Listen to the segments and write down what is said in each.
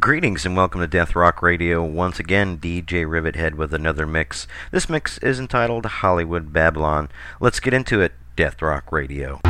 Greetings and welcome to Death Rock Radio. Once again, DJ Rivithead with another mix. This mix is entitled Hollywood Babylon. Let's get into it, Death Rock Radio.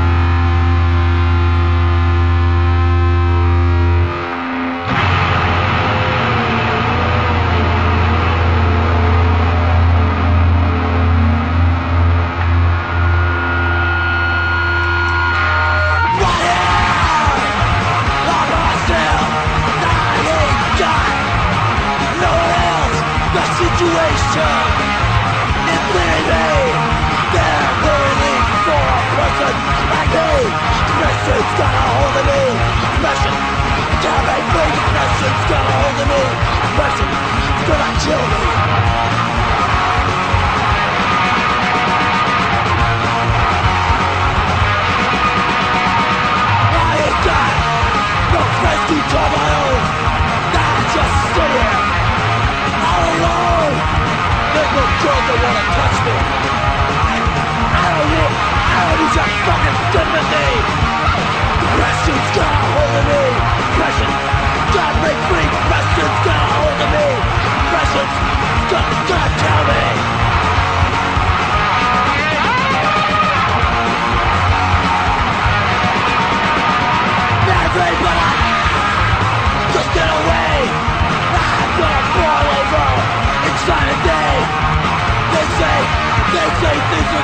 me. I don't, know don't need, I don't need your fucking sympathy.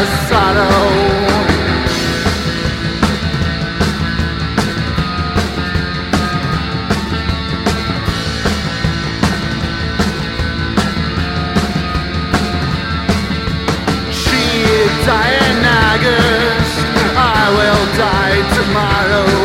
our sorrow. I will die tomorrow.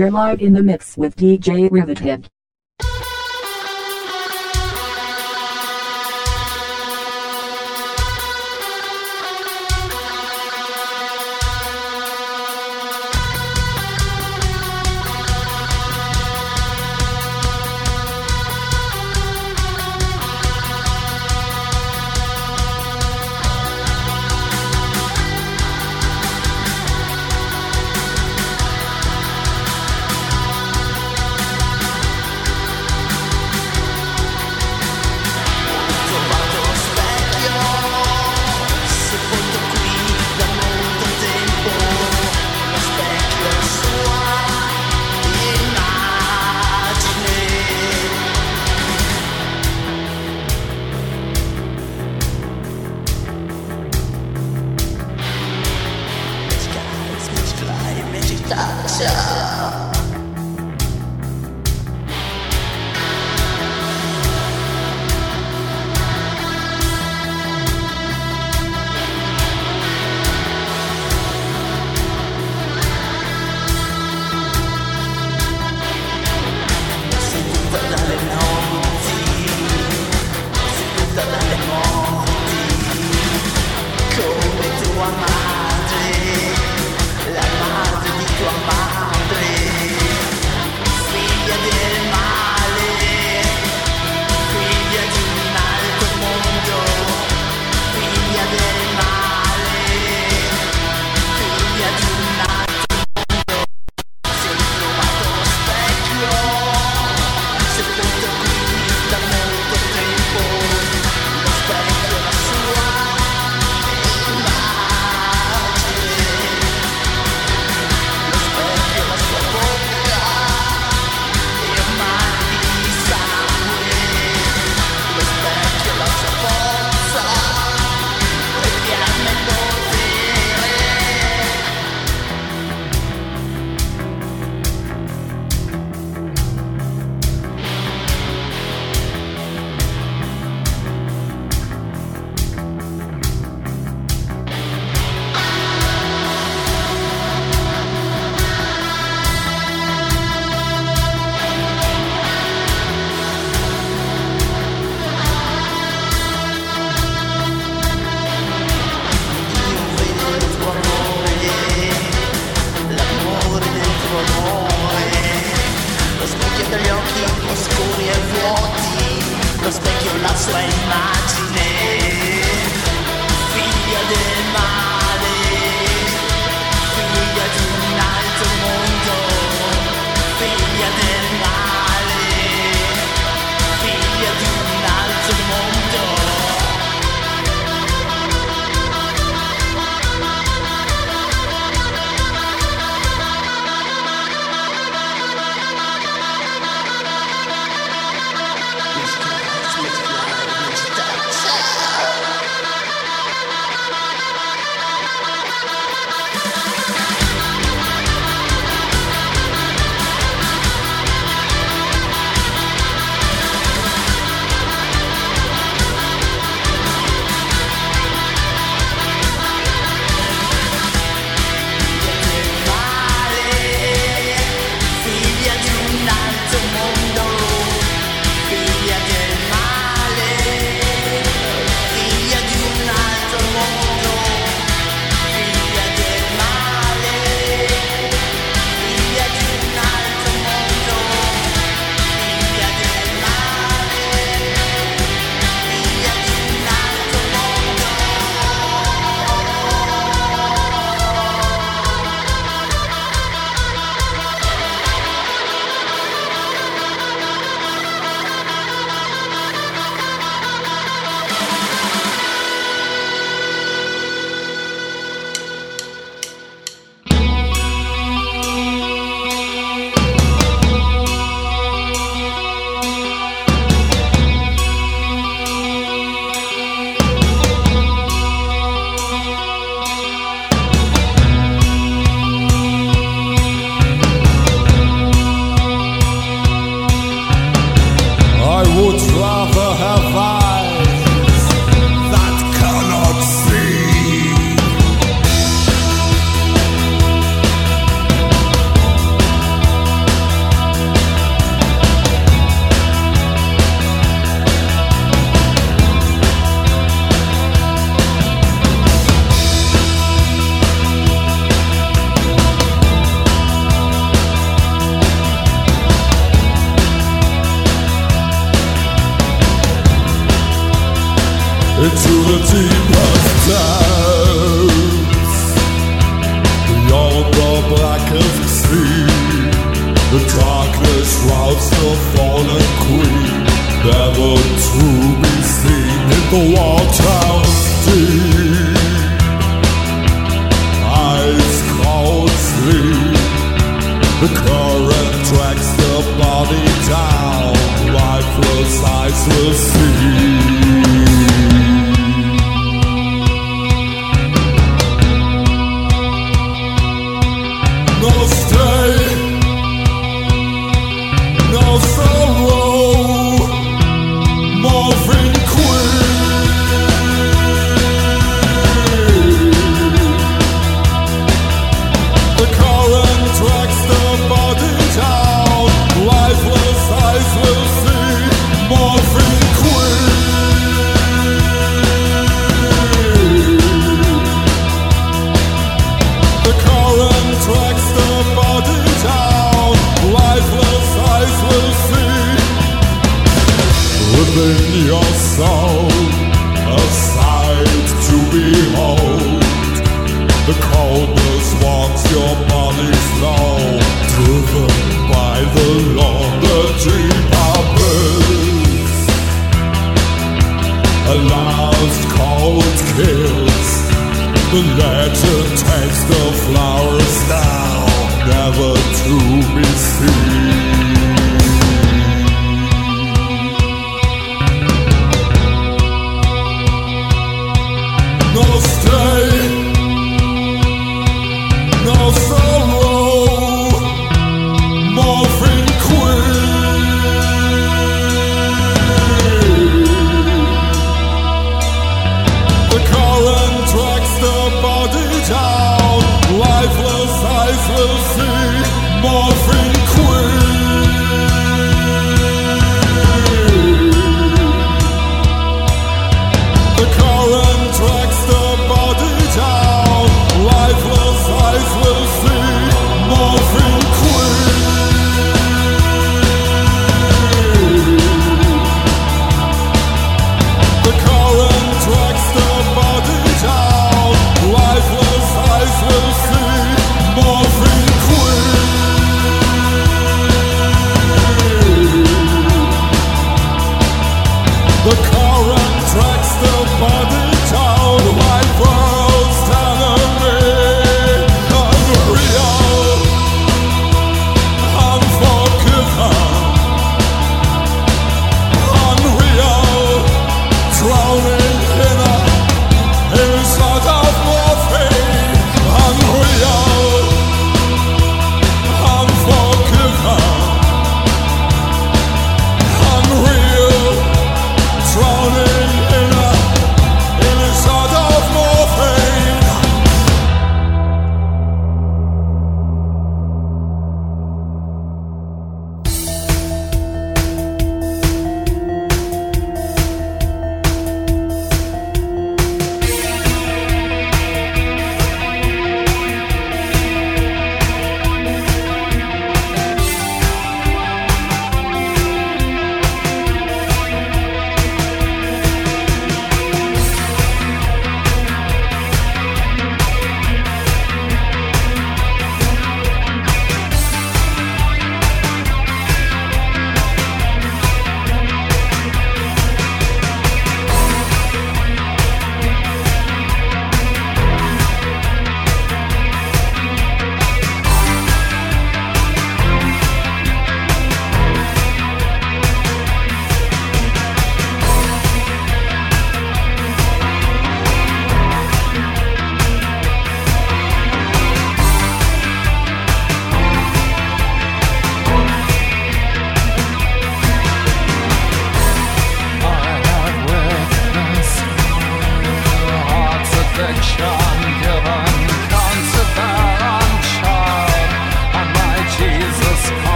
You're live in the mix with DJ Rivithead.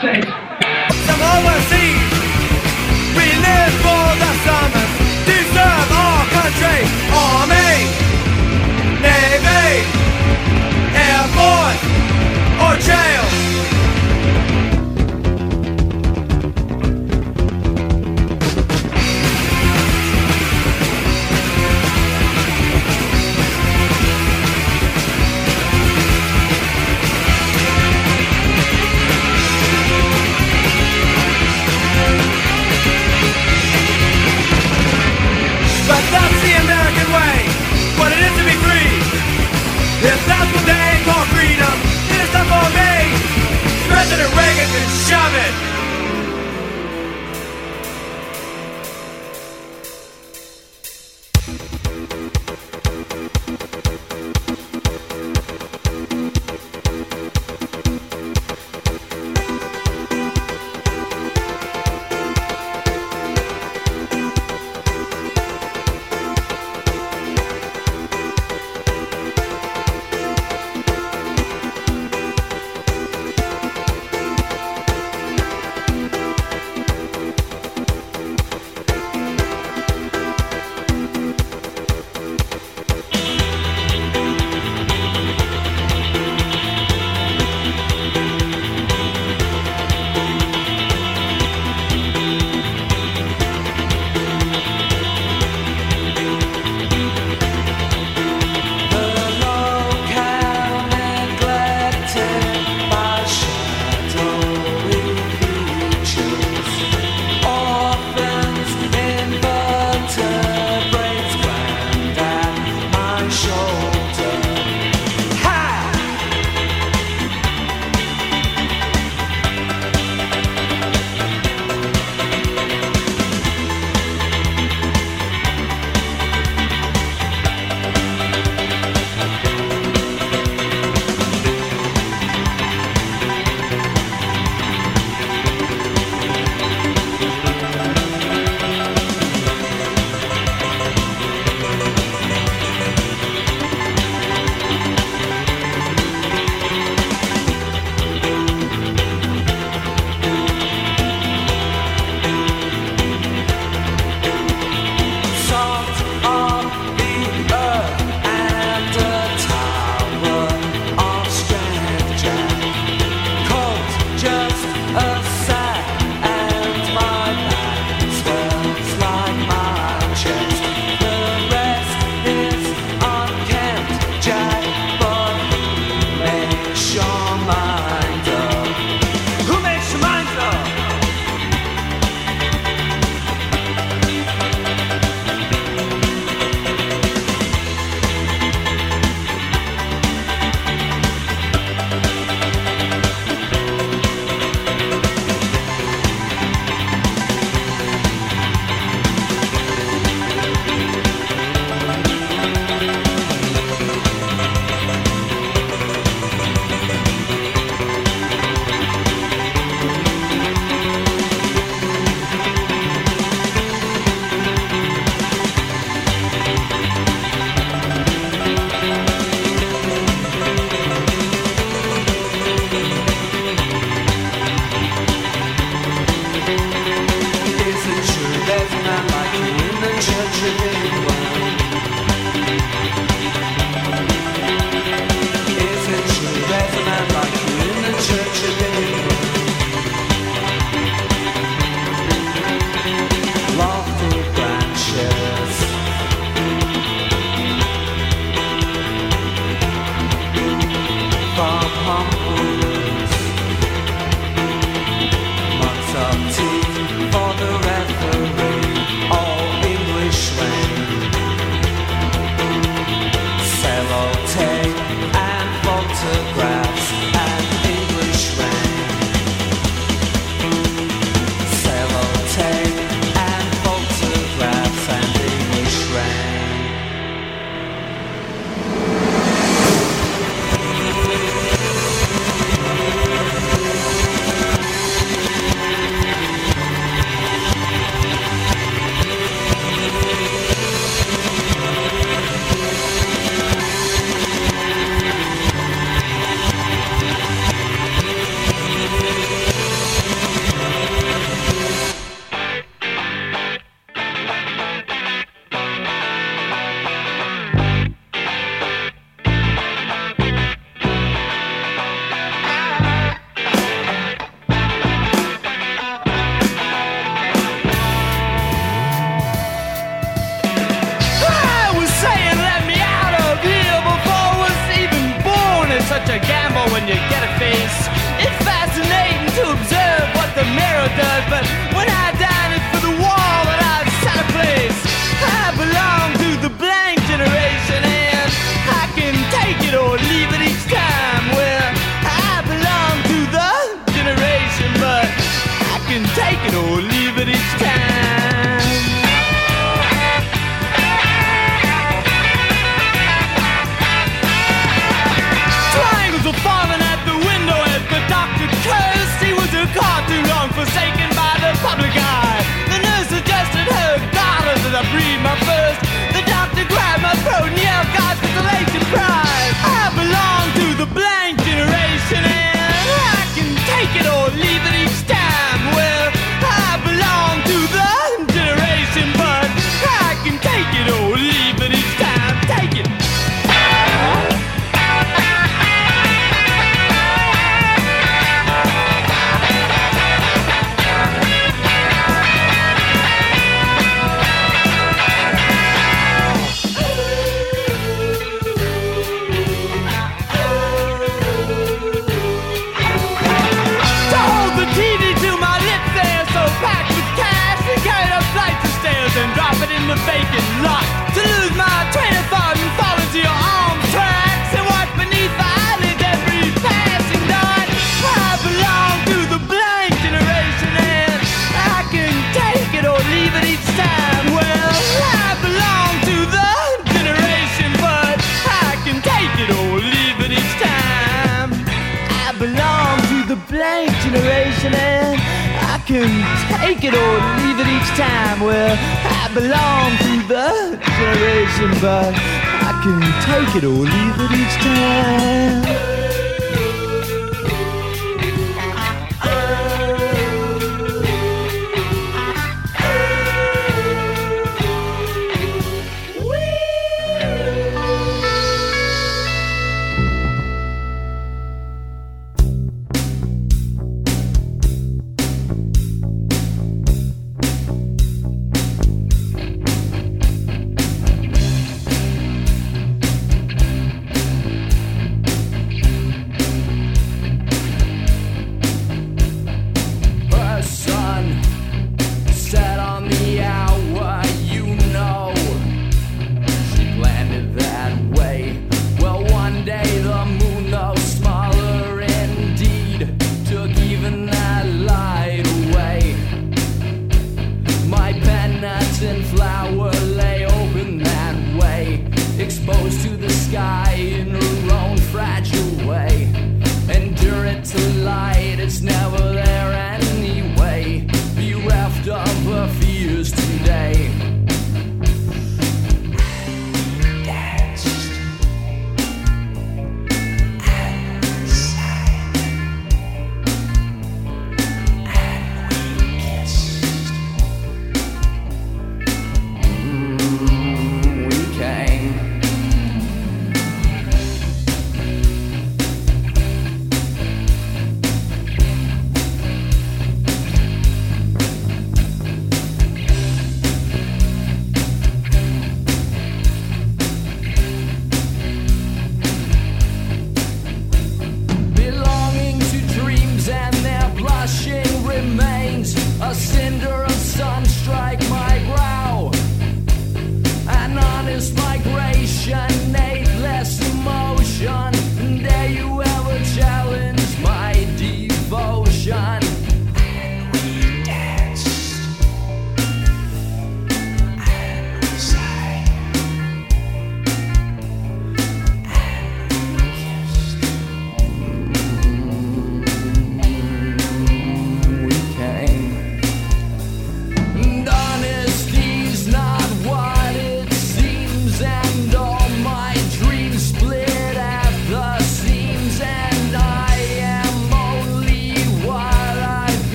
Take. Look.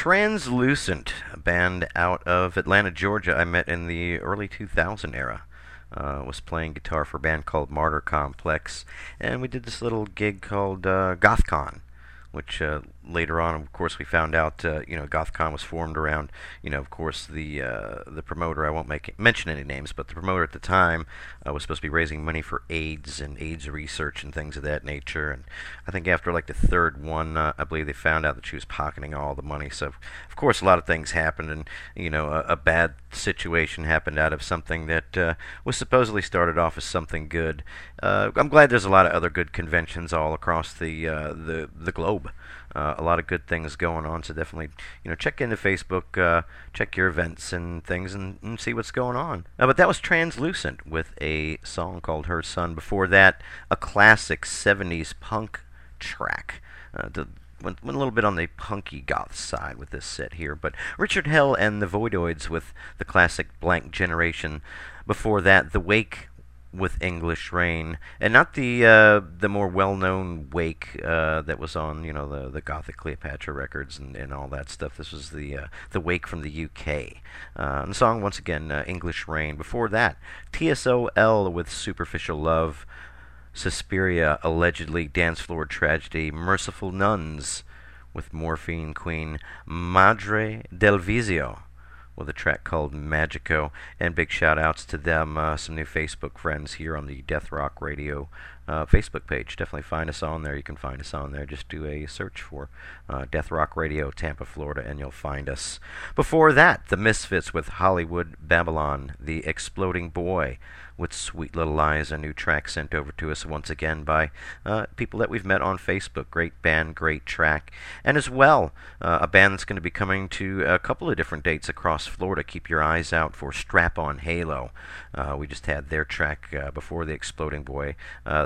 Translucent, a band out of Atlanta, Georgia, I met in the early 2000 era. Uh, was playing guitar for a band called Martyr Complex, and we did this little gig called uh, GothCon, which uh, later on, of course, we found out, uh, you know, GothCon was formed around, you know, of course, the uh, the promoter. I won't make mention any names, but the promoter at the time uh, was supposed to be raising money for AIDS and AIDS research and things of that nature. And I think after like the third one, uh, I believe they found out that she was pocketing all the money. So, of course, a lot of things happened, and you know, a, a bad situation happened out of something that uh, was supposedly started off as something good. I'm glad there's a lot of other good conventions all across the the the globe. Uh, a lot of good things going on. So definitely, you know, check into Facebook, uh, check your events and things, and, and see what's going on. Uh, but that was Translucent with a song called Her Son. Before that, a classic '70s punk track. Uh, the, went, went a little bit on the punky goth side with this set here, but Richard Hell and the Voidoids with the classic Blank Generation. Before that, The Wake with English Rain, and not the uh, the more well-known Wake uh, that was on you know the the Gothic Cleopatra records and, and all that stuff. This was the uh, the Wake from the UK. Uh, the song once again uh, English Rain. Before that, TSOL with Superficial Love, Suspiria allegedly dance floor tragedy, Merciful Nuns with Morphine Queen, Madre del Vizio with a track called Magico. And big shout outs to them, uh, some new Facebook friends here on the Death Rock Radio uh, Facebook page. Definitely find us on there. You can find us on there. Just do a search for uh, Death Rock Radio, Tampa, Florida, and you'll find us. Before that, The Misfits with Hollywood Babylon, The Exploding Boy with Sweet Little eyes. a new track sent over to us once again by uh, people that we've met on Facebook. Great band, great track. And as well, uh, a band that's going to be coming to a couple of different dates across Florida. Keep your eyes out for Strap On Halo. Uh, we just had their track before The Exploding Boy,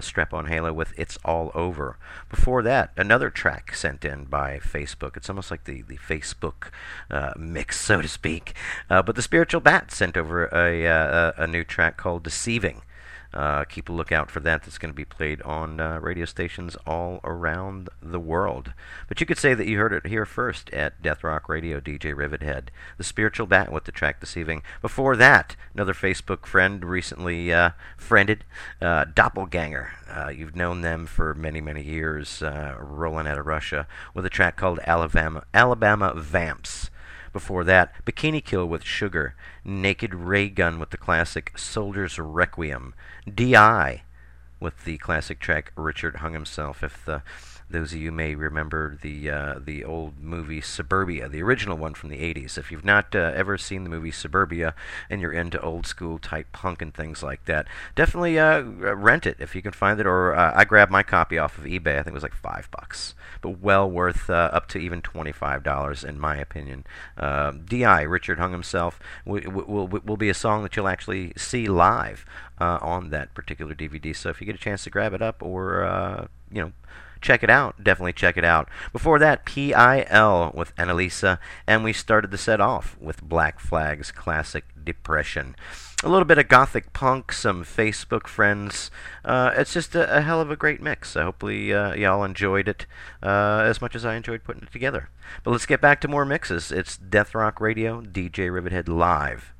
Strap On Halo with It's All Over. Before that, another track sent in by Facebook. It's almost like the, the Facebook mix, so to speak. but the Spiritual Bat sent over a, a, a new track called Deceiving. Uh, keep a lookout for that. That's going to be played on uh, radio stations all around the world. But you could say that you heard it here first at Death Rock Radio, DJ Rivithead, the Spiritual Bat with the track Deceiving. Before that, another Facebook friend recently uh, friended, uh, Doppelganger. Uh, you've known them for many, many years, rolling out of Russia, with a track called Alabama, Alabama Vamps. Before that, Bikini Kill with Sugar, Naked Raygun with the classic Soldier's Requiem, D.I. with the classic track Richard Hung Himself. If the those of you may remember the uh, the old movie Suburbia, the original one from the 80s. If you've not uh, ever seen the movie Suburbia and you're into old school type punk and things like that, definitely uh, rent it if you can find it. Or uh, I grabbed my copy off of eBay. I think it was like five bucks, but well worth uh, up to even twenty-five dollars in my opinion. Um, D.I. Richard hung himself will, will will be a song that you'll actually see live uh, on that particular DVD. So if you get a chance to grab it up or you know check it out. Definitely check it out. Before that, PIL with Annalisa, and we started the set off with Black Flag's classic Depression. A little bit of gothic punk, some Facebook friends. Uh, it's just a, a, hell of a great mix. hopefully, uh, y'all enjoyed it uh, as much as I enjoyed putting it together. But let's get back to more mixes. It's Death Rock Radio, DJ Rivithead live